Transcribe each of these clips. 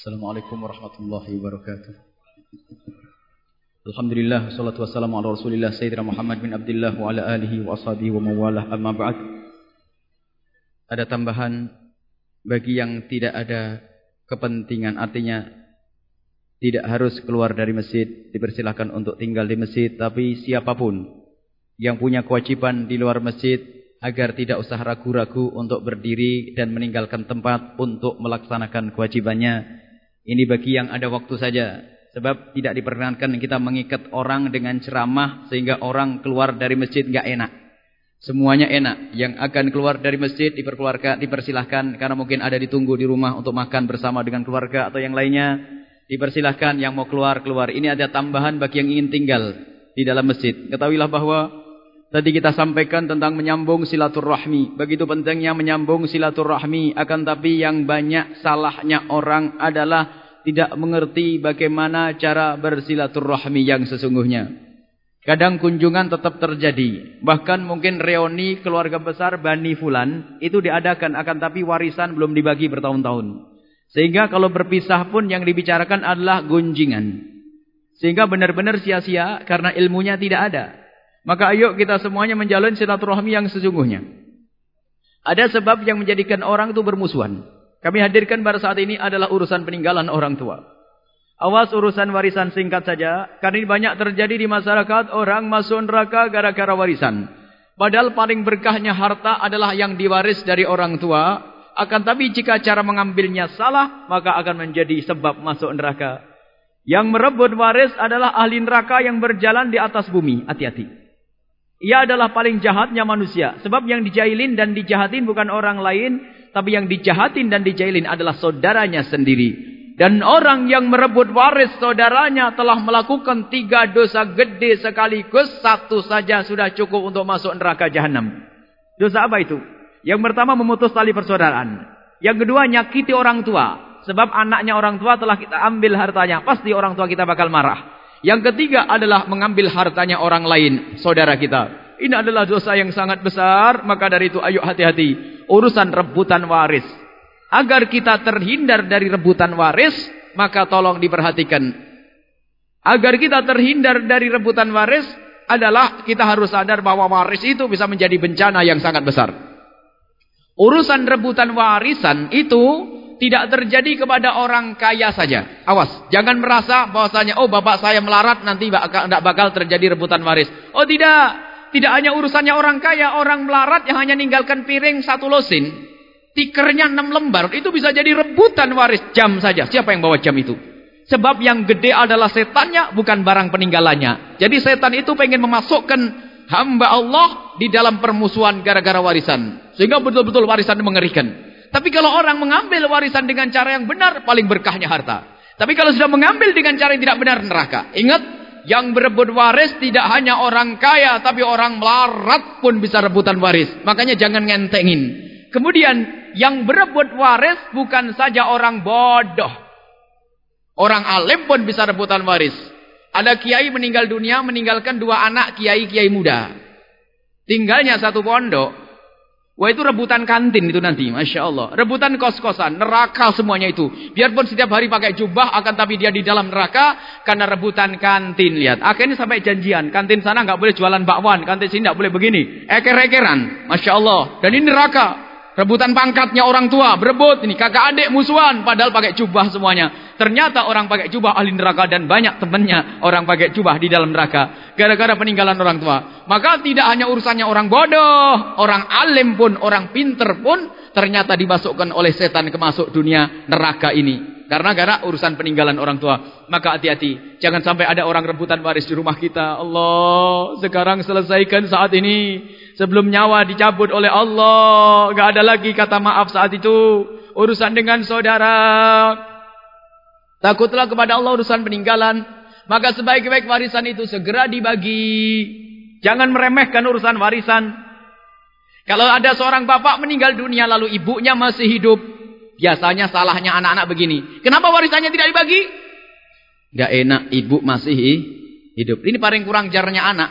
Assalamualaikum warahmatullahi wabarakatuh. Alhamdulillah salatu wassalamu ala Rasulillah Sayyidina Muhammad bin Abdullah wa ala alihi wa ashabihi wa mawalah amma ba'd. Ada tambahan bagi yang tidak ada kepentingan artinya tidak harus keluar dari masjid dipersilahkan untuk tinggal di masjid tapi siapa pun yang punya kewajiban di luar masjid agar tidak usah ragu-ragu untuk berdiri dan meninggalkan tempat untuk melaksanakan kewajibannya ini bagi yang ada waktu saja Sebab tidak diperkenankan kita mengikat orang dengan ceramah sehingga orang keluar dari masjid enggak enak. Semuanya enak. Yang akan keluar dari masjid diperkeluarkan, dipersilahkan karena mungkin ada ditunggu di rumah untuk makan bersama dengan keluarga atau yang lainnya. Dipersilahkan yang mau keluar keluar. Ini ada tambahan bagi yang ingin tinggal di dalam masjid. Ketahuilah bahwa tadi kita sampaikan tentang menyambung silaturahmi. Begitu pentingnya menyambung silaturahmi. Akan tapi yang banyak salahnya orang adalah tidak mengerti bagaimana cara bersilaturahmi yang sesungguhnya. Kadang kunjungan tetap terjadi. Bahkan mungkin reuni keluarga besar Bani Fulan itu diadakan akan tapi warisan belum dibagi bertahun-tahun. Sehingga kalau berpisah pun yang dibicarakan adalah gunjingan. Sehingga benar-benar sia-sia karena ilmunya tidak ada. Maka ayo kita semuanya menjalin silaturahmi yang sesungguhnya. Ada sebab yang menjadikan orang itu bermusuhan. Kami hadirkan pada saat ini adalah urusan peninggalan orang tua. Awas urusan warisan singkat saja. Karena ini banyak terjadi di masyarakat. Orang masuk neraka gara-gara warisan. Padahal paling berkahnya harta adalah yang diwaris dari orang tua. Akan tapi jika cara mengambilnya salah. Maka akan menjadi sebab masuk neraka. Yang merebut waris adalah ahli neraka yang berjalan di atas bumi. Hati-hati. Ia adalah paling jahatnya manusia. Sebab yang dijailin dan dijahatin bukan orang lain tapi yang dijahatin dan dijailin adalah saudaranya sendiri. Dan orang yang merebut waris saudaranya telah melakukan tiga dosa gede sekaligus. Satu saja sudah cukup untuk masuk neraka jahanam. Dosa apa itu? Yang pertama memutus tali persaudaraan. Yang kedua nyakiti orang tua. Sebab anaknya orang tua telah kita ambil hartanya. Pasti orang tua kita bakal marah. Yang ketiga adalah mengambil hartanya orang lain. Saudara kita. Ini adalah dosa yang sangat besar. Maka dari itu ayo hati-hati urusan rebutan waris. Agar kita terhindar dari rebutan waris, maka tolong diperhatikan. Agar kita terhindar dari rebutan waris adalah kita harus sadar bahwa waris itu bisa menjadi bencana yang sangat besar. Urusan rebutan warisan itu tidak terjadi kepada orang kaya saja. Awas, jangan merasa bahwasanya oh bapak saya melarat nanti tidak bakal terjadi rebutan waris. Oh tidak, tidak hanya urusannya orang kaya, orang melarat yang hanya ninggalkan piring satu losin. Tikernya enam lembar. Itu bisa jadi rebutan waris jam saja. Siapa yang bawa jam itu? Sebab yang gede adalah setannya, bukan barang peninggalannya. Jadi setan itu pengen memasukkan hamba Allah di dalam permusuhan gara-gara warisan. Sehingga betul-betul warisan mengerikan. Tapi kalau orang mengambil warisan dengan cara yang benar, paling berkahnya harta. Tapi kalau sudah mengambil dengan cara yang tidak benar, neraka. Ingat, yang berebut waris tidak hanya orang kaya, tapi orang melarat pun bisa rebutan waris. Makanya jangan ngentengin. Kemudian yang berebut waris bukan saja orang bodoh. Orang alim pun bisa rebutan waris. Ada kiai meninggal dunia meninggalkan dua anak kiai-kiai muda. Tinggalnya satu pondok. Wah itu rebutan kantin itu nanti, Masya Allah. Rebutan kos-kosan, neraka semuanya itu. Biarpun setiap hari pakai jubah, akan tapi dia di dalam neraka, karena rebutan kantin. Lihat, akhirnya sampai janjian. Kantin sana nggak boleh jualan bakwan, kantin sini nggak boleh begini. Eker-ekeran, Masya Allah. Dan ini neraka. Rebutan pangkatnya orang tua, berebut. Ini kakak adik musuhan, padahal pakai jubah semuanya. Ternyata orang pakai jubah ahli neraka dan banyak temannya orang pakai jubah di dalam neraka. Gara-gara peninggalan orang tua. Maka tidak hanya urusannya orang bodoh, orang alim pun, orang pinter pun ternyata dimasukkan oleh setan ke masuk dunia neraka ini. Karena gara urusan peninggalan orang tua. Maka hati-hati. Jangan sampai ada orang rebutan waris di rumah kita. Allah, sekarang selesaikan saat ini. Sebelum nyawa dicabut oleh Allah. Gak ada lagi kata maaf saat itu. Urusan dengan saudara. Takutlah kepada Allah urusan peninggalan. Maka sebaik-baik warisan itu segera dibagi. Jangan meremehkan urusan warisan. Kalau ada seorang bapak meninggal dunia lalu ibunya masih hidup. Biasanya salahnya anak-anak begini. Kenapa warisannya tidak dibagi? Gak enak ibu masih hidup. Ini paling kurang jarnya anak.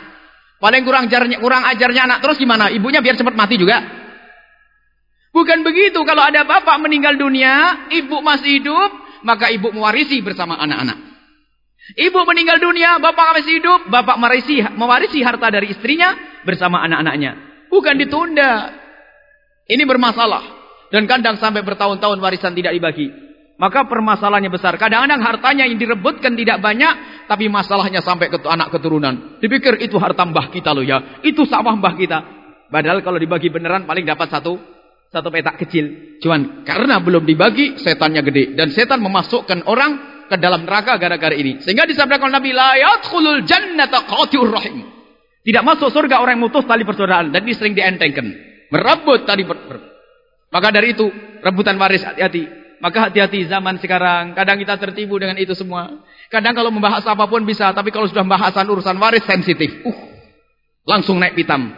Paling kurang ajarnya, kurang ajarnya anak terus gimana? Ibunya biar cepat mati juga. Bukan begitu. Kalau ada bapak meninggal dunia, ibu masih hidup, maka ibu mewarisi bersama anak-anak. Ibu meninggal dunia, bapak masih hidup, bapak mewarisi, mewarisi harta dari istrinya bersama anak-anaknya. Bukan ditunda. Ini bermasalah. Dan kadang sampai bertahun-tahun warisan tidak dibagi. Maka permasalahannya besar. Kadang-kadang hartanya yang direbutkan tidak banyak. Tapi masalahnya sampai ke anak keturunan. Dipikir itu harta mbah kita loh ya. Itu sawah mbah kita. Padahal kalau dibagi beneran paling dapat satu satu petak kecil. Cuman karena belum dibagi setannya gede. Dan setan memasukkan orang ke dalam neraka gara-gara ini. Sehingga disabdakan Nabi. Jannata rahim. Tidak masuk surga orang yang mutus tali persaudaraan. Dan ini sering dientengkan. Merebut tali. Maka dari itu, rebutan waris hati-hati. Maka hati-hati zaman sekarang. Kadang kita tertipu dengan itu semua. Kadang kalau membahas apa pun bisa. Tapi kalau sudah bahasan urusan waris sensitif. Uh, langsung naik pitam.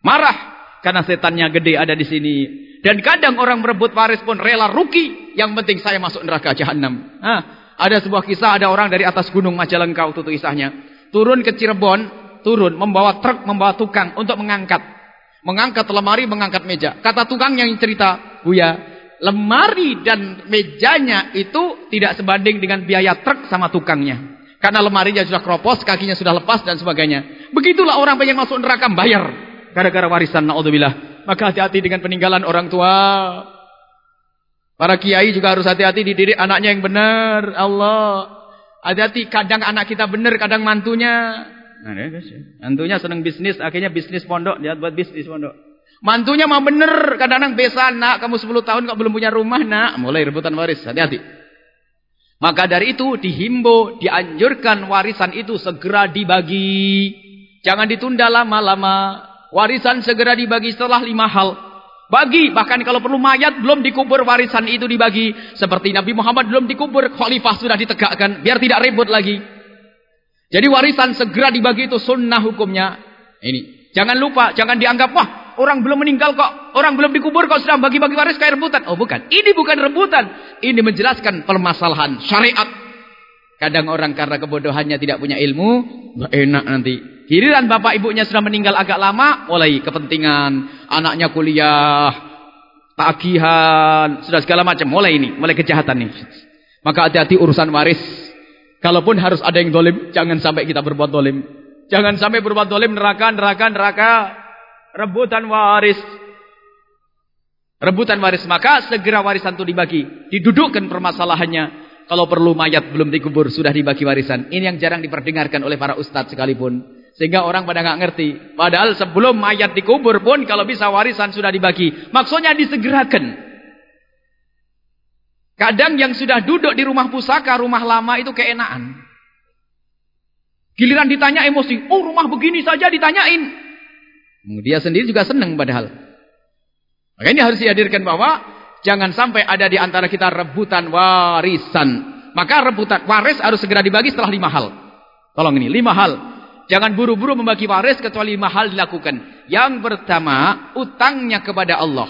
Marah. Karena setannya gede ada di sini. Dan kadang orang merebut waris pun rela rugi. Yang penting saya masuk neraka jahanam. Nah, ada sebuah kisah. Ada orang dari atas gunung Majalengka. Itu kisahnya. Turun ke Cirebon. Turun. Membawa truk, membawa tukang. Untuk mengangkat Mengangkat lemari, mengangkat meja. Kata tukang yang cerita, Buya, lemari dan mejanya itu tidak sebanding dengan biaya truk sama tukangnya. Karena lemarinya sudah kropos, kakinya sudah lepas dan sebagainya. Begitulah orang pengen masuk neraka bayar. Gara-gara warisan, na'udzubillah. Maka hati-hati dengan peninggalan orang tua. Para kiai juga harus hati-hati dididik anaknya yang benar. Allah. Hati-hati kadang anak kita benar, kadang mantunya. Nah, Mantunya senang bisnis, akhirnya bisnis pondok, dia buat bisnis pondok. Mantunya mah bener, kadang-kadang besan, nak, kamu 10 tahun kok belum punya rumah, nak. Mulai rebutan waris, hati-hati. Maka dari itu dihimbau, dianjurkan warisan itu segera dibagi. Jangan ditunda lama-lama. Warisan segera dibagi setelah lima hal. Bagi, bahkan kalau perlu mayat belum dikubur warisan itu dibagi. Seperti Nabi Muhammad belum dikubur, khalifah sudah ditegakkan. Biar tidak ribut lagi. Jadi warisan segera dibagi itu sunnah hukumnya. Ini. Jangan lupa, jangan dianggap, wah orang belum meninggal kok, orang belum dikubur kok sudah bagi-bagi waris kayak rebutan. Oh bukan, ini bukan rebutan. Ini menjelaskan permasalahan syariat. Kadang orang karena kebodohannya tidak punya ilmu, enak nanti. Giliran bapak ibunya sudah meninggal agak lama, mulai kepentingan, anaknya kuliah, tagihan, sudah segala macam. Mulai ini, mulai kejahatan nih. Maka hati-hati urusan waris Kalaupun harus ada yang dolim, jangan sampai kita berbuat dolim. Jangan sampai berbuat dolim, neraka, neraka, neraka. Rebutan waris. Rebutan waris. Maka segera warisan itu dibagi. Didudukkan permasalahannya. Kalau perlu mayat belum dikubur, sudah dibagi warisan. Ini yang jarang diperdengarkan oleh para ustadz sekalipun. Sehingga orang pada nggak ngerti. Padahal sebelum mayat dikubur pun, kalau bisa warisan sudah dibagi. Maksudnya disegerakan. Kadang yang sudah duduk di rumah pusaka, rumah lama itu keenaan. Giliran ditanya emosi, oh rumah begini saja ditanyain. Dia sendiri juga senang padahal. Maka ini harus dihadirkan bahwa jangan sampai ada di antara kita rebutan warisan. Maka rebutan waris harus segera dibagi setelah lima hal. Tolong ini, lima hal. Jangan buru-buru membagi waris kecuali lima hal dilakukan. Yang pertama, utangnya kepada Allah.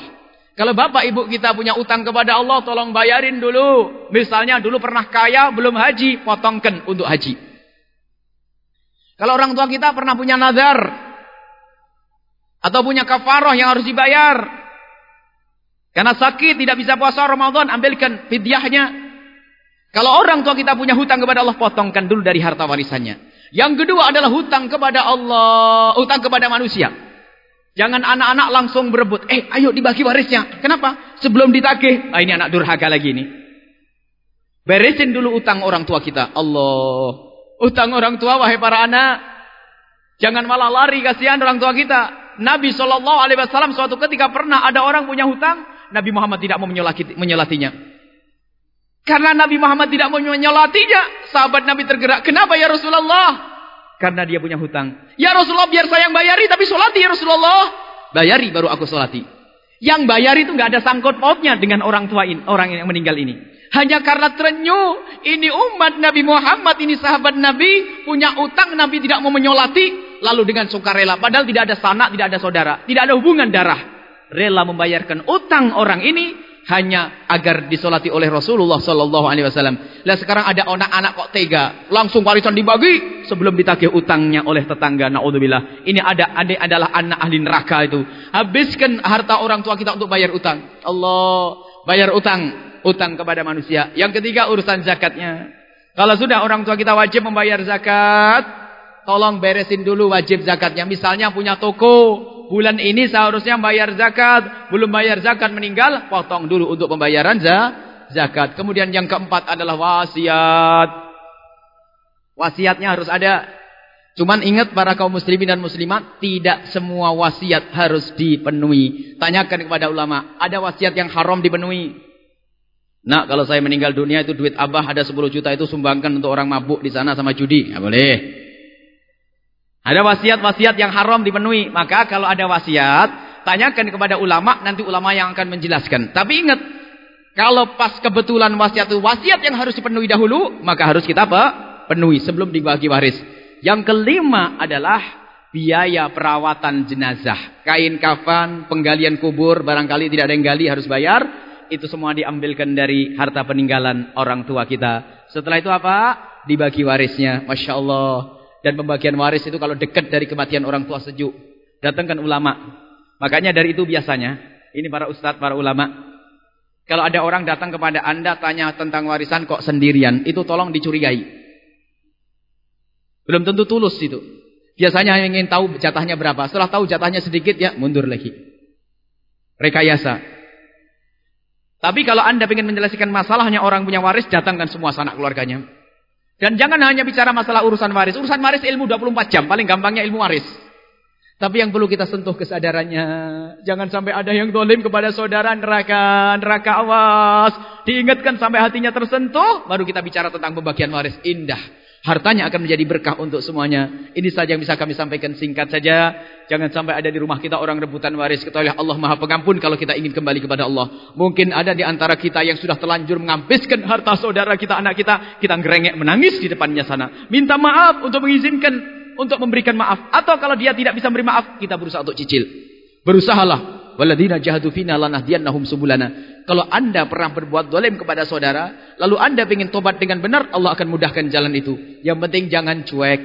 Kalau bapak ibu kita punya utang kepada Allah, tolong bayarin dulu. Misalnya dulu pernah kaya, belum haji, potongkan untuk haji. Kalau orang tua kita pernah punya nazar, atau punya kafaroh yang harus dibayar. Karena sakit, tidak bisa puasa Ramadan, ambilkan fidyahnya. Kalau orang tua kita punya hutang kepada Allah, potongkan dulu dari harta warisannya. Yang kedua adalah hutang kepada Allah, hutang kepada manusia. Jangan anak-anak langsung berebut. Eh, ayo dibagi warisnya. Kenapa? Sebelum ditagih. Ah, ini anak durhaka lagi nih. Beresin dulu utang orang tua kita. Allah. Utang orang tua, wahai para anak. Jangan malah lari, kasihan orang tua kita. Nabi SAW suatu ketika pernah ada orang punya hutang. Nabi Muhammad tidak mau menyolatinya. Karena Nabi Muhammad tidak mau menyolatinya. Sahabat Nabi tergerak. Kenapa ya Rasulullah? Karena dia punya hutang. Ya Rasulullah biar saya yang bayari tapi solati ya Rasulullah. Bayari baru aku solati. Yang bayari itu nggak ada sangkut pautnya dengan orang tua ini, orang yang meninggal ini. Hanya karena terenyuh, ini umat Nabi Muhammad, ini sahabat Nabi, punya utang, Nabi tidak mau menyolati, lalu dengan sukarela. Padahal tidak ada sanak, tidak ada saudara, tidak ada hubungan darah. Rela membayarkan utang orang ini, hanya agar disolati oleh Rasulullah Sallallahu Alaihi Wasallam. Lihat sekarang ada anak-anak kok tega, langsung warisan dibagi sebelum ditagih utangnya oleh tetangga. Naudzubillah. Ini ada, ada adalah anak ahli neraka itu. Habiskan harta orang tua kita untuk bayar utang. Allah bayar utang. utang kepada manusia. Yang ketiga urusan zakatnya. Kalau sudah orang tua kita wajib membayar zakat, tolong beresin dulu wajib zakatnya. Misalnya punya toko, bulan ini seharusnya bayar zakat, belum bayar zakat meninggal, potong dulu untuk pembayaran zakat. Kemudian yang keempat adalah wasiat. Wasiatnya harus ada. Cuman ingat para kaum muslimin dan muslimat, tidak semua wasiat harus dipenuhi. Tanyakan kepada ulama, ada wasiat yang haram dipenuhi. Nak kalau saya meninggal dunia itu duit abah ada 10 juta itu sumbangkan untuk orang mabuk di sana sama judi. Nggak boleh. Ada wasiat-wasiat yang haram dipenuhi. Maka kalau ada wasiat, tanyakan kepada ulama, nanti ulama yang akan menjelaskan. Tapi ingat, kalau pas kebetulan wasiat itu wasiat yang harus dipenuhi dahulu, maka harus kita apa? penuhi sebelum dibagi waris. Yang kelima adalah biaya perawatan jenazah. Kain kafan, penggalian kubur, barangkali tidak ada yang gali harus bayar itu semua diambilkan dari harta peninggalan orang tua kita. Setelah itu apa? Dibagi warisnya. Masya Allah. Dan pembagian waris itu kalau dekat dari kematian orang tua sejuk. Datangkan ulama. Makanya dari itu biasanya. Ini para ustadz, para ulama. Kalau ada orang datang kepada anda tanya tentang warisan kok sendirian. Itu tolong dicurigai. Belum tentu tulus itu. Biasanya ingin tahu jatahnya berapa. Setelah tahu jatahnya sedikit ya mundur lagi. Rekayasa. Tapi kalau anda ingin menjelaskan masalahnya orang punya waris, datangkan semua sanak keluarganya. Dan jangan hanya bicara masalah urusan waris. Urusan waris ilmu 24 jam. Paling gampangnya ilmu waris. Tapi yang perlu kita sentuh kesadarannya. Jangan sampai ada yang dolim kepada saudara neraka. Neraka awas. Diingatkan sampai hatinya tersentuh. Baru kita bicara tentang pembagian waris. Indah. Hartanya akan menjadi berkah untuk semuanya. Ini saja yang bisa kami sampaikan singkat saja. Jangan sampai ada di rumah kita orang rebutan waris. Ketahuilah Allah maha pengampun kalau kita ingin kembali kepada Allah. Mungkin ada di antara kita yang sudah telanjur mengampiskan harta saudara kita, anak kita. Kita ngerengek menangis di depannya sana. Minta maaf untuk mengizinkan, untuk memberikan maaf. Atau kalau dia tidak bisa memberi maaf, kita berusaha untuk cicil. Berusahalah Waladina jahadu fina lanahdiyannahum subulana. Kalau anda pernah berbuat dolim kepada saudara, lalu anda ingin tobat dengan benar, Allah akan mudahkan jalan itu. Yang penting jangan cuek.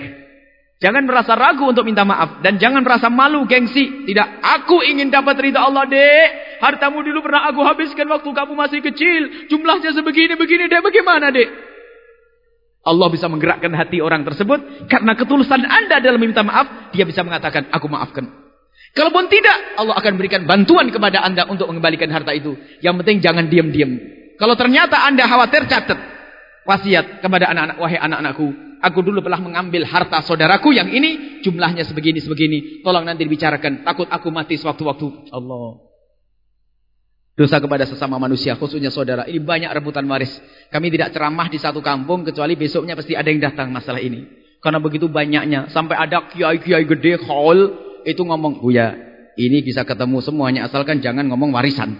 Jangan merasa ragu untuk minta maaf. Dan jangan merasa malu, gengsi. Tidak, aku ingin dapat ridha Allah, dek. Hartamu dulu pernah aku habiskan waktu kamu masih kecil. Jumlahnya sebegini-begini, dek. Bagaimana, dek? Allah bisa menggerakkan hati orang tersebut. Karena ketulusan anda dalam meminta maaf, dia bisa mengatakan, aku maafkan. Kalaupun tidak, Allah akan berikan bantuan kepada anda untuk mengembalikan harta itu. Yang penting jangan diam-diam. Kalau ternyata anda khawatir, catat. Wasiat kepada anak-anak, wahai anak-anakku. Aku dulu telah mengambil harta saudaraku yang ini, jumlahnya sebegini-sebegini. Tolong nanti dibicarakan. Takut aku mati sewaktu-waktu. Allah. Dosa kepada sesama manusia, khususnya saudara. Ini banyak rebutan waris. Kami tidak ceramah di satu kampung, kecuali besoknya pasti ada yang datang masalah ini. Karena begitu banyaknya. Sampai ada kiai-kiai gede, khol itu ngomong, Buya, ini bisa ketemu semuanya asalkan jangan ngomong warisan.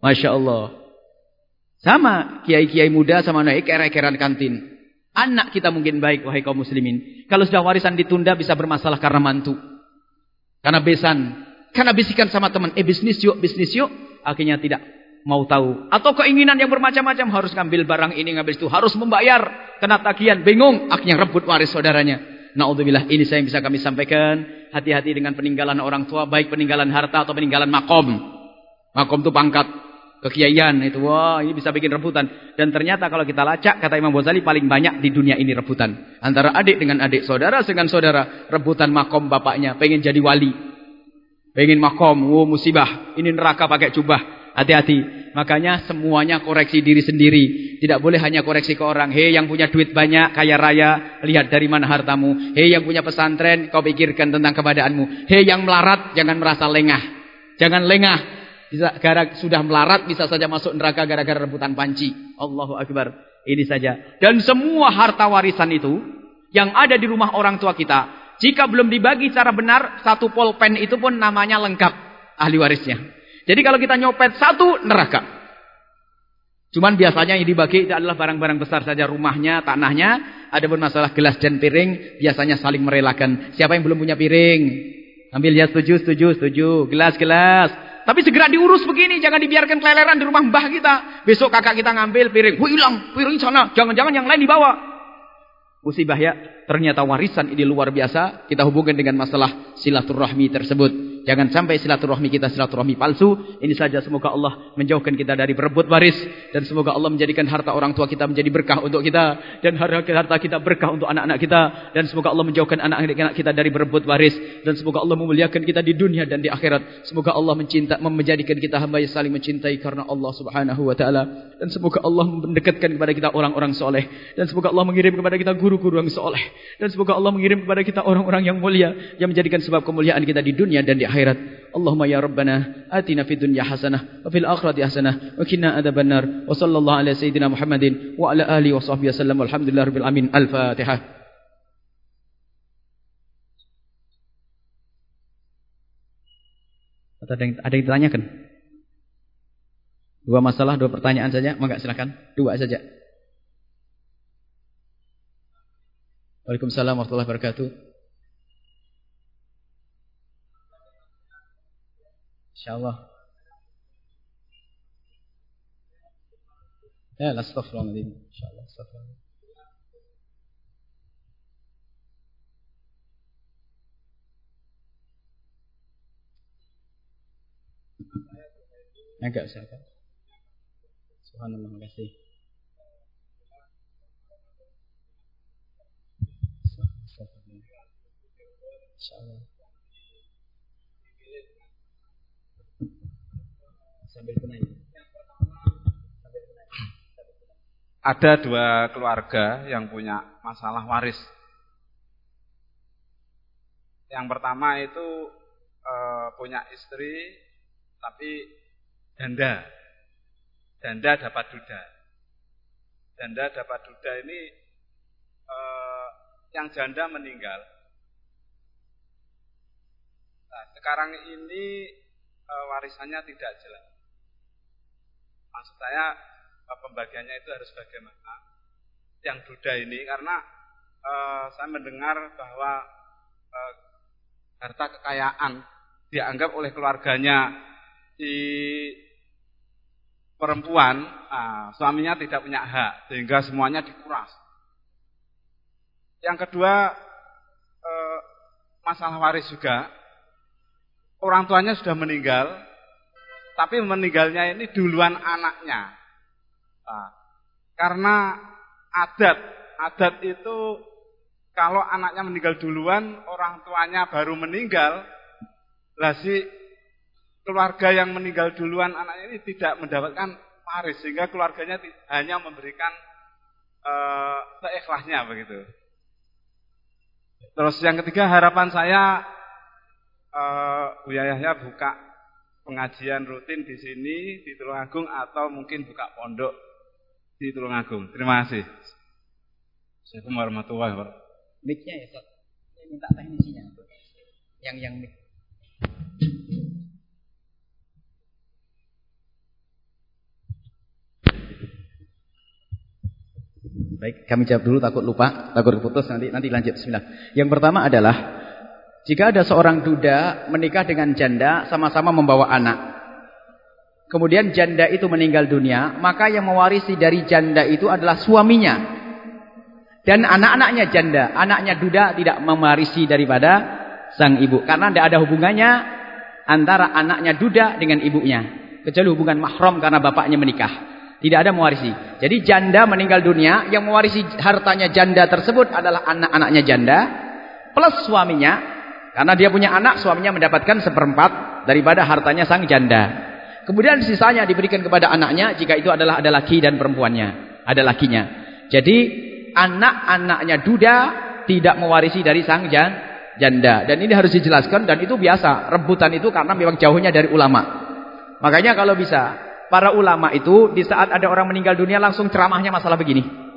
Masya Allah. Sama kiai-kiai muda sama naik kera-keran kantin. Anak kita mungkin baik, wahai kaum muslimin. Kalau sudah warisan ditunda bisa bermasalah karena mantu. Karena besan. Karena bisikan sama teman, eh bisnis yuk, bisnis yuk. Akhirnya tidak mau tahu. Atau keinginan yang bermacam-macam harus ngambil barang ini, ngambil itu. Harus membayar. Kena tagihan, bingung. Akhirnya rebut waris saudaranya. Naudzubillah ini saya yang bisa kami sampaikan. Hati-hati dengan peninggalan orang tua. Baik peninggalan harta atau peninggalan makom. Makom itu pangkat. Kekiaian itu. Wah ini bisa bikin rebutan. Dan ternyata kalau kita lacak. Kata Imam Ghazali paling banyak di dunia ini rebutan. Antara adik dengan adik. Saudara dengan saudara. Rebutan makom bapaknya. Pengen jadi wali. Pengen makom. Wah musibah. Ini neraka pakai cubah. Hati-hati. Makanya semuanya koreksi diri sendiri. Tidak boleh hanya koreksi ke orang. Hei yang punya duit banyak, kaya raya, lihat dari mana hartamu. Hei yang punya pesantren, kau pikirkan tentang keadaanmu. Hei yang melarat, jangan merasa lengah. Jangan lengah. Bisa, gara, sudah melarat bisa saja masuk neraka gara-gara rebutan panci. Allahu Akbar. Ini saja. Dan semua harta warisan itu yang ada di rumah orang tua kita. Jika belum dibagi secara benar, satu polpen itu pun namanya lengkap ahli warisnya. Jadi kalau kita nyopet satu, neraka. Cuman biasanya yang dibagi itu adalah barang-barang besar saja rumahnya, tanahnya. Ada pun masalah gelas dan piring, biasanya saling merelakan. Siapa yang belum punya piring? Ambil ya setuju, setuju, setuju. Gelas, gelas. Tapi segera diurus begini, jangan dibiarkan keleleran di rumah mbah kita. Besok kakak kita ngambil piring, wih hilang, piring sana. Jangan-jangan yang lain dibawa. Musibah ya, ternyata warisan ini luar biasa. Kita hubungkan dengan masalah silaturahmi tersebut. Jangan sampai silaturahmi kita silaturahmi palsu. Ini saja semoga Allah menjauhkan kita dari berebut waris. Dan semoga Allah menjadikan harta orang tua kita menjadi berkah untuk kita. Dan harta kita berkah untuk anak-anak kita. Dan semoga Allah menjauhkan anak-anak kita dari berebut waris. Dan semoga Allah memuliakan kita di dunia dan di akhirat. Semoga Allah mencinta, menjadikan kita hamba yang saling mencintai karena Allah subhanahu wa ta'ala. Dan semoga Allah mendekatkan kepada kita orang-orang soleh. Dan semoga Allah mengirim kepada kita guru-guru yang soleh. Dan semoga Allah mengirim kepada kita orang-orang yang mulia. Yang menjadikan sebab kemuliaan kita di dunia dan di akhirat. Allahumma ya Rabbana atina fid dunya hasanah wa fil akhirati hasanah wa qina adzabannar wa sallallahu ala sayyidina Muhammadin wa ala alihi wa sahbihi wasallam walhamdulillahi rabbil alamin al-fatihah Ada yang, ada yang ditanyakan? Dua masalah, dua pertanyaan saja. Maka silakan. Dua saja. Waalaikumsalam warahmatullahi wabarakatuh. InsyaAllah. Ya, astagfirullahaladzim. InsyaAllah, astagfirullah. Usah, Pak. Subhanallah, makasih. Ada dua keluarga yang punya masalah waris. Yang pertama itu e, punya istri tapi janda. Janda dapat duda. Janda dapat duda ini e, yang janda meninggal. Nah, sekarang ini e, warisannya tidak jelas. Maksud saya pembagiannya itu harus bagaimana? Yang duda ini karena e, saya mendengar bahwa e, harta kekayaan dianggap oleh keluarganya di perempuan, nah, suaminya tidak punya hak sehingga semuanya dikuras. Yang kedua e, masalah waris juga orang tuanya sudah meninggal tapi meninggalnya ini duluan anaknya. Nah, karena adat, adat itu kalau anaknya meninggal duluan, orang tuanya baru meninggal, lah si keluarga yang meninggal duluan anaknya ini tidak mendapatkan waris sehingga keluarganya hanya memberikan uh, seikhlasnya begitu. Terus yang ketiga harapan saya uh, Bu Yahya buka pengajian rutin di sini di Tulungagung atau mungkin buka pondok di Tulungagung. Terima kasih. Assalamualaikum warahmatullahi wabarakatuh. Mic-nya ya, Saya minta teknisinya. Yang yang mic. Baik, kami jawab dulu takut lupa, takut putus nanti nanti lanjut bismillah. Yang pertama adalah jika ada seorang duda menikah dengan janda sama-sama membawa anak. Kemudian janda itu meninggal dunia, maka yang mewarisi dari janda itu adalah suaminya. Dan anak-anaknya janda, anaknya duda tidak mewarisi daripada sang ibu karena tidak ada hubungannya antara anaknya duda dengan ibunya, kecuali hubungan mahram karena bapaknya menikah. Tidak ada mewarisi. Jadi janda meninggal dunia, yang mewarisi hartanya janda tersebut adalah anak-anaknya janda plus suaminya karena dia punya anak, suaminya mendapatkan seperempat daripada hartanya sang janda. Kemudian sisanya diberikan kepada anaknya jika itu adalah ada laki dan perempuannya, ada lakinya. Jadi anak-anaknya duda tidak mewarisi dari sang janda. Dan ini harus dijelaskan dan itu biasa. Rebutan itu karena memang jauhnya dari ulama. Makanya kalau bisa, para ulama itu di saat ada orang meninggal dunia langsung ceramahnya masalah begini.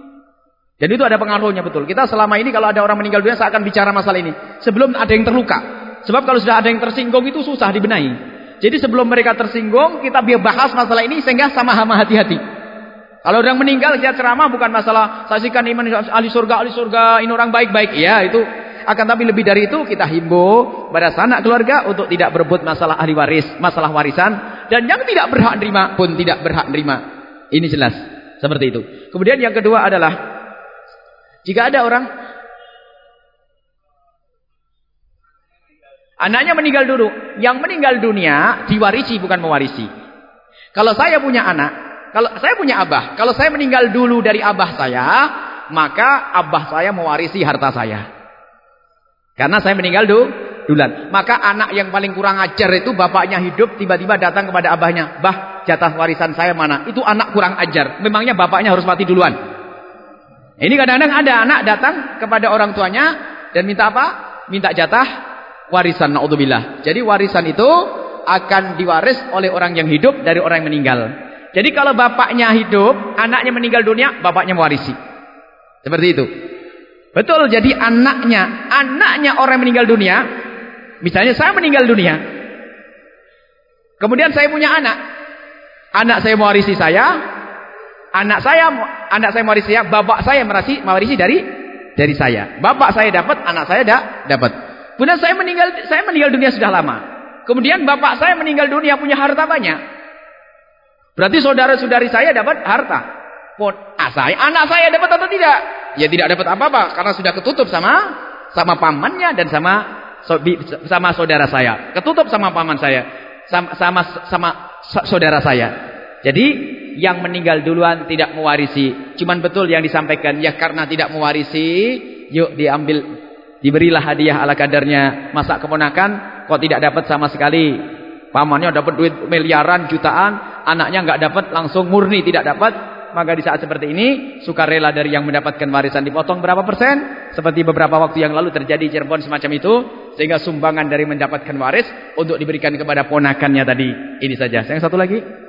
Dan itu ada pengaruhnya betul. Kita selama ini kalau ada orang meninggal dunia saya akan bicara masalah ini. Sebelum ada yang terluka. Sebab kalau sudah ada yang tersinggung itu susah dibenahi. Jadi sebelum mereka tersinggung kita biar bahas masalah ini sehingga sama-sama hati-hati. Kalau orang meninggal kita ceramah bukan masalah saksikan iman ahli surga, ahli surga, ini orang baik-baik. Iya itu. Akan tapi lebih dari itu kita himbau pada sanak keluarga untuk tidak berebut masalah ahli waris, masalah warisan. Dan yang tidak berhak nerima pun tidak berhak nerima. Ini jelas. Seperti itu. Kemudian yang kedua adalah jika ada orang Anaknya meninggal dulu. Yang meninggal dunia diwarisi bukan mewarisi. Kalau saya punya anak, kalau saya punya abah, kalau saya meninggal dulu dari abah saya, maka abah saya mewarisi harta saya. Karena saya meninggal dulu duluan. Maka anak yang paling kurang ajar itu bapaknya hidup tiba-tiba datang kepada abahnya, "Bah, jatah warisan saya mana?" Itu anak kurang ajar. Memangnya bapaknya harus mati duluan. Ini kadang-kadang ada anak datang kepada orang tuanya dan minta apa? Minta jatah warisan naudzubillah. Jadi warisan itu akan diwaris oleh orang yang hidup dari orang yang meninggal. Jadi kalau bapaknya hidup, anaknya meninggal dunia, bapaknya mewarisi. Seperti itu. Betul, jadi anaknya, anaknya orang yang meninggal dunia, misalnya saya meninggal dunia. Kemudian saya punya anak. Anak saya mewarisi saya, anak saya anak saya mewarisi saya, bapak saya mewarisi mewarisi dari dari saya. Bapak saya dapat, anak saya tidak dapat. Kemudian saya meninggal saya meninggal dunia sudah lama. Kemudian bapak saya meninggal dunia punya harta banyak. Berarti saudara-saudari saya dapat harta. Pun ah, saya, anak saya dapat atau tidak? Ya tidak dapat apa-apa karena sudah ketutup sama sama pamannya dan sama sama saudara saya. Ketutup sama paman saya, sama sama, sama saudara saya. Jadi yang meninggal duluan tidak mewarisi. Cuman betul yang disampaikan ya karena tidak mewarisi, yuk diambil diberilah hadiah ala kadarnya. Masa keponakan kok tidak dapat sama sekali. Pamannya dapat duit miliaran, jutaan, anaknya nggak dapat langsung murni tidak dapat maka di saat seperti ini sukarela dari yang mendapatkan warisan dipotong berapa persen? Seperti beberapa waktu yang lalu terjadi Cirebon semacam itu, sehingga sumbangan dari mendapatkan waris untuk diberikan kepada ponakannya tadi. Ini saja. Yang satu lagi.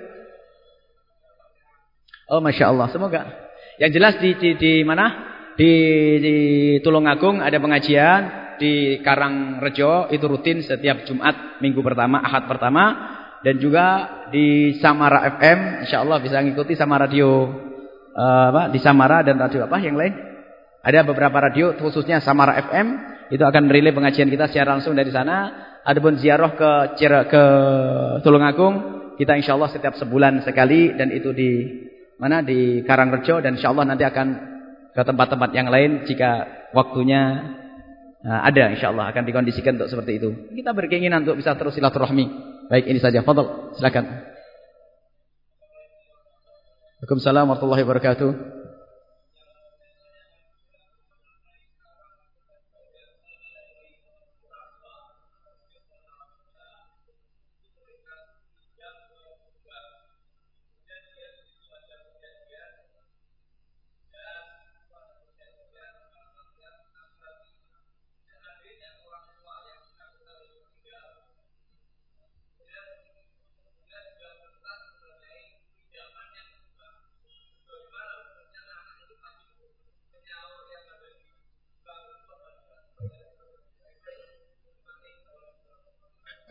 Oh, masya Allah. Semoga. Yang jelas di di, di mana? Di, di Tulungagung ada pengajian di Karangrejo itu rutin setiap Jumat minggu pertama, Ahad pertama dan juga di Samara FM insyaallah bisa mengikuti sama radio uh, apa di Samara dan radio apa yang lain ada beberapa radio khususnya Samara FM itu akan relay pengajian kita secara langsung dari sana adapun ziarah ke ke Tulungagung kita insyaallah setiap sebulan sekali dan itu di mana di Karangrejo dan insyaallah nanti akan ke tempat-tempat yang lain jika waktunya uh, ada insyaallah akan dikondisikan untuk seperti itu kita berkeinginan untuk bisa terus silaturahmi Baik, ini saja. Fadal, silakan. Waalaikumsalam warahmatullahi wabarakatuh.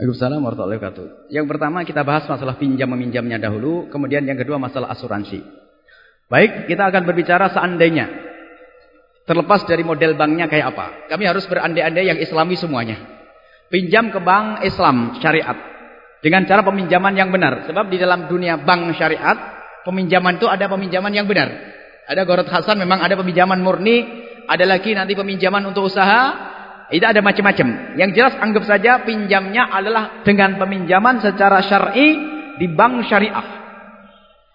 Waalaikumsalam warahmatullahi wabarakatuh. Yang pertama kita bahas masalah pinjam meminjamnya dahulu, kemudian yang kedua masalah asuransi. Baik, kita akan berbicara seandainya terlepas dari model banknya kayak apa. Kami harus berandai-andai yang islami semuanya. Pinjam ke bank Islam syariat dengan cara peminjaman yang benar. Sebab di dalam dunia bank syariat, peminjaman itu ada peminjaman yang benar. Ada Gorot Hasan memang ada peminjaman murni, ada lagi nanti peminjaman untuk usaha, itu ada macam-macam. Yang jelas anggap saja pinjamnya adalah dengan peminjaman secara syar'i di bank syariah.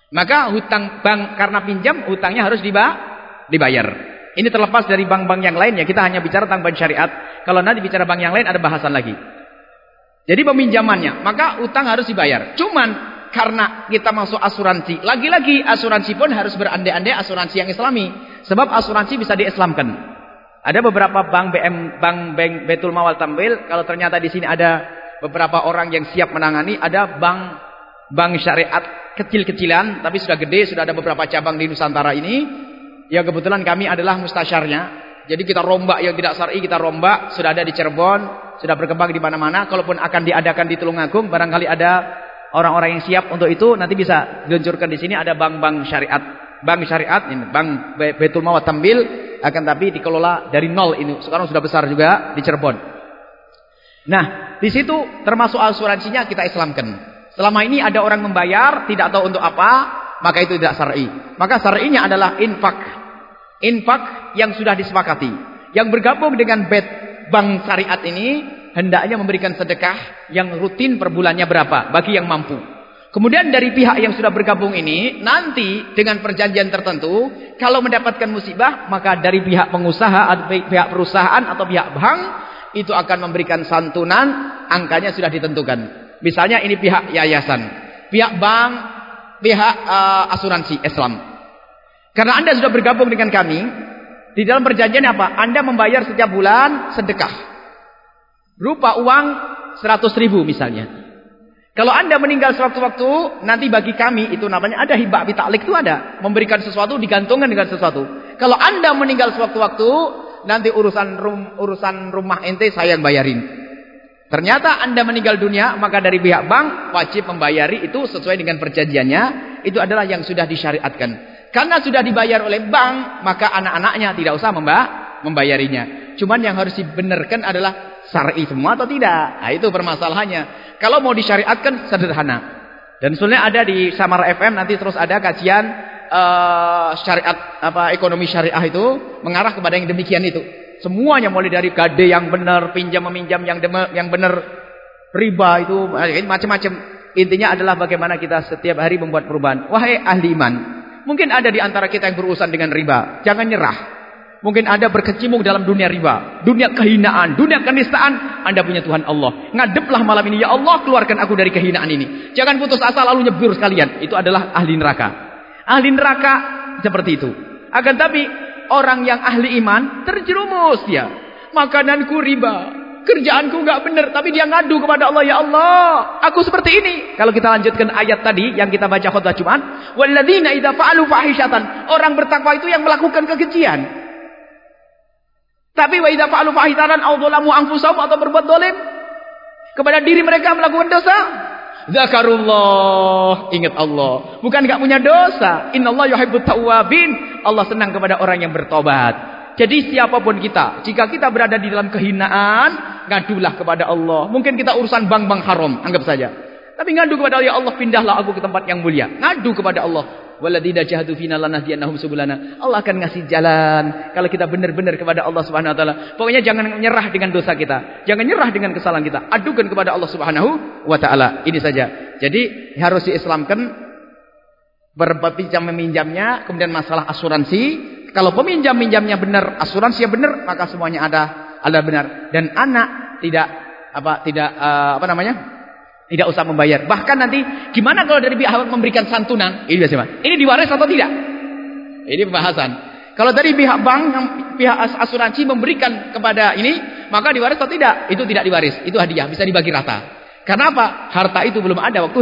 Maka hutang bank karena pinjam hutangnya harus dibayar. Ini terlepas dari bank-bank yang lain ya. Kita hanya bicara tentang bank syariat. Kalau nanti bicara bank yang lain ada bahasan lagi. Jadi peminjamannya, maka utang harus dibayar. Cuman karena kita masuk asuransi, lagi-lagi asuransi pun harus berandai-andai asuransi yang islami. Sebab asuransi bisa diislamkan. Ada beberapa bank BM, bank bank Betul Mawal Tambil. Kalau ternyata di sini ada beberapa orang yang siap menangani, ada bank bank syariat kecil-kecilan, tapi sudah gede, sudah ada beberapa cabang di Nusantara ini. Yang kebetulan kami adalah mustasyarnya. Jadi kita rombak yang tidak syar'i kita rombak, sudah ada di Cirebon, sudah berkembang di mana-mana. Kalaupun akan diadakan di Tulungagung, barangkali ada orang-orang yang siap untuk itu, nanti bisa diluncurkan di sini ada bank-bank syariat. Bank syariat ini, bank Betul Mawal Tambil akan tapi dikelola dari nol ini. Sekarang sudah besar juga di Cirebon. Nah, di situ termasuk asuransinya kita Islamkan. Selama ini ada orang membayar tidak tahu untuk apa, maka itu tidak syar'i. Maka syar'inya adalah infak. Infak yang sudah disepakati. Yang bergabung dengan bet bank syariat ini hendaknya memberikan sedekah yang rutin per bulannya berapa bagi yang mampu. Kemudian dari pihak yang sudah bergabung ini nanti dengan perjanjian tertentu kalau mendapatkan musibah maka dari pihak pengusaha atau pihak perusahaan atau pihak bank itu akan memberikan santunan angkanya sudah ditentukan. Misalnya ini pihak yayasan, pihak bank, pihak uh, asuransi Islam. Karena Anda sudah bergabung dengan kami, di dalam perjanjian apa? Anda membayar setiap bulan sedekah. Rupa uang 100 ribu misalnya. Kalau anda meninggal sewaktu-waktu, nanti bagi kami itu namanya ada hibah bitalik itu ada. Memberikan sesuatu digantungkan dengan sesuatu. Kalau anda meninggal sewaktu-waktu, nanti urusan rum, urusan rumah ente saya yang bayarin. Ternyata anda meninggal dunia, maka dari pihak bank wajib membayari itu sesuai dengan perjanjiannya. Itu adalah yang sudah disyariatkan. Karena sudah dibayar oleh bank, maka anak-anaknya tidak usah membayarinya. Cuman yang harus dibenarkan adalah syar'i semua atau tidak. Nah, itu permasalahannya. Kalau mau disyariatkan sederhana. Dan sebenarnya ada di Samara FM nanti terus ada kajian uh, syariat apa ekonomi syariah itu mengarah kepada yang demikian itu. Semuanya mulai dari gade yang benar, pinjam meminjam yang yang benar, riba itu eh, macam-macam. Intinya adalah bagaimana kita setiap hari membuat perubahan. Wahai ahli iman, Mungkin ada di antara kita yang berurusan dengan riba. Jangan nyerah. Mungkin Anda berkecimpung dalam dunia riba. Dunia kehinaan. Dunia kenistaan. Anda punya Tuhan Allah. Ngadeplah malam ini. Ya Allah keluarkan aku dari kehinaan ini. Jangan putus asa lalu nyebur sekalian. Itu adalah ahli neraka. Ahli neraka seperti itu. Akan tapi orang yang ahli iman terjerumus dia. Makananku riba. Kerjaanku nggak benar, tapi dia ngadu kepada Allah, ya Allah, aku seperti ini. Kalau kita lanjutkan ayat tadi yang kita baca khutbah Jumat, walladzina idza fa'alu fahishatan. Orang bertakwa itu yang melakukan kekejian. Tapi wa idza fa'alu fahishatan aw dzalamu anfusahum atau berbuat dolim kepada diri mereka melakukan dosa, Zakarullah, ingat Allah. Bukan enggak punya dosa. Innallaha yuhibbut tawwabin. Allah senang kepada orang yang bertobat. Jadi siapa pun kita, jika kita berada di dalam kehinaan, ngadulah kepada Allah. Mungkin kita urusan bank-bank haram, anggap saja. Tapi ngadu kepada Allah, ya Allah pindahlah aku ke tempat yang mulia. Ngadu kepada Allah. Waladina jahadu fina lanahdiyannahum subulana. Allah akan ngasih jalan kalau kita benar-benar kepada Allah Subhanahu wa taala. Pokoknya jangan nyerah dengan dosa kita. Jangan nyerah dengan kesalahan kita. Adukan kepada Allah Subhanahu wa taala. Ini saja. Jadi harus diislamkan berpinjam meminjamnya, kemudian masalah asuransi, kalau peminjam minjamnya benar, asuransi yang benar, maka semuanya ada ada benar. Dan anak tidak apa tidak uh, apa namanya? Tidak usah membayar. Bahkan nanti gimana kalau dari pihak memberikan santunan? Ini biasa, Ini diwaris atau tidak? Ini pembahasan. Kalau dari pihak bank yang pihak asuransi memberikan kepada ini, maka diwaris atau tidak? Itu tidak diwaris. Itu hadiah, bisa dibagi rata. Karena apa? Harta itu belum ada waktu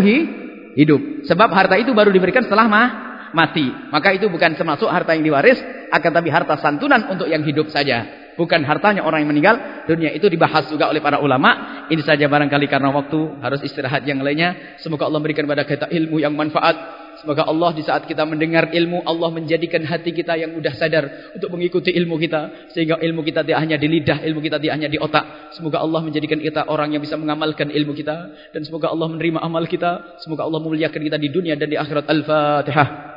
hidup. Sebab harta itu baru diberikan setelah mah mati. Maka itu bukan termasuk harta yang diwaris, akan tapi harta santunan untuk yang hidup saja. Bukan hartanya orang yang meninggal. Dunia itu dibahas juga oleh para ulama. Ini saja barangkali karena waktu harus istirahat yang lainnya. Semoga Allah memberikan kepada kita ilmu yang manfaat. Semoga Allah di saat kita mendengar ilmu Allah menjadikan hati kita yang mudah sadar untuk mengikuti ilmu kita sehingga ilmu kita tidak hanya di lidah, ilmu kita tidak hanya di otak. Semoga Allah menjadikan kita orang yang bisa mengamalkan ilmu kita dan semoga Allah menerima amal kita. Semoga Allah memuliakan kita di dunia dan di akhirat. Al-Fatihah.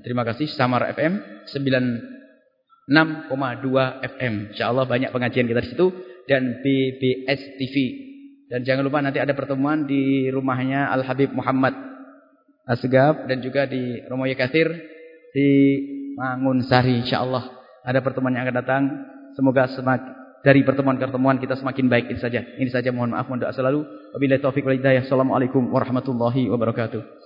Terima kasih Samar FM 96,2 FM. Insyaallah banyak pengajian kita di situ dan BBS TV. Dan jangan lupa nanti ada pertemuan di rumahnya Al Habib Muhammad Asgab dan juga di Romoyo Kathir di Mangunsari insyaallah. Ada pertemuan yang akan datang. Semoga semakin dari pertemuan-pertemuan kita semakin baik ini saja. Ini saja mohon maaf mohon doa selalu. Wabillahi taufik wal hidayah. Assalamualaikum warahmatullahi wabarakatuh.